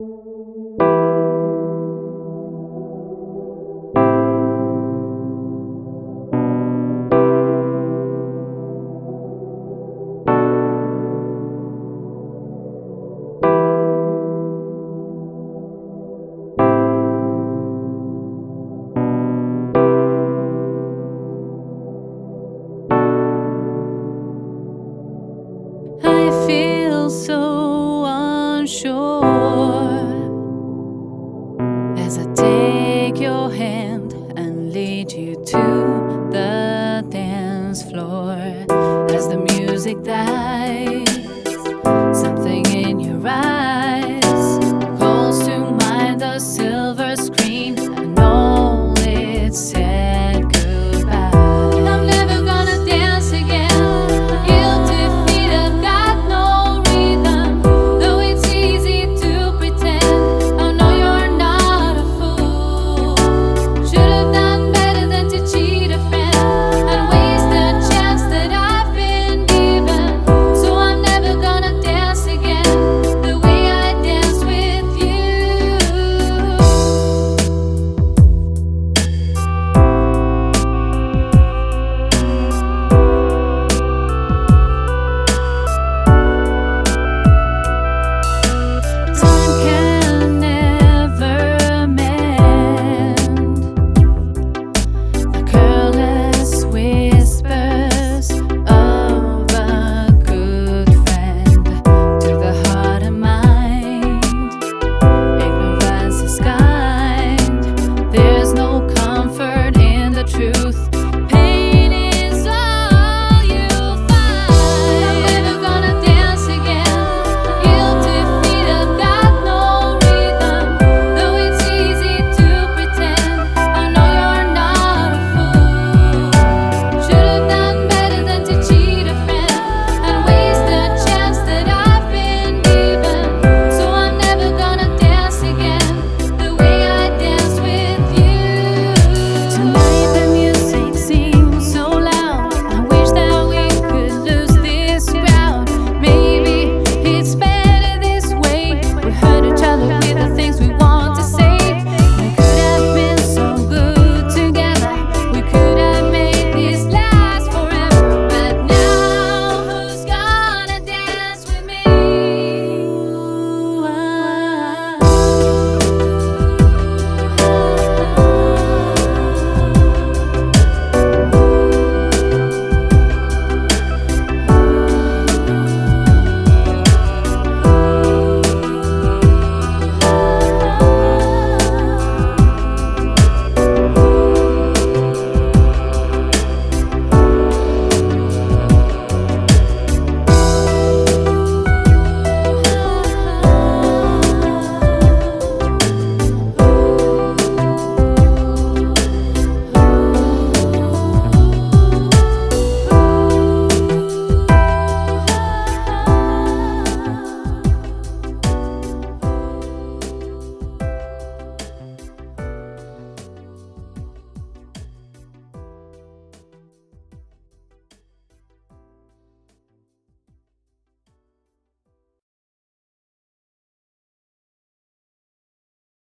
you you to the dance floor as the music dies.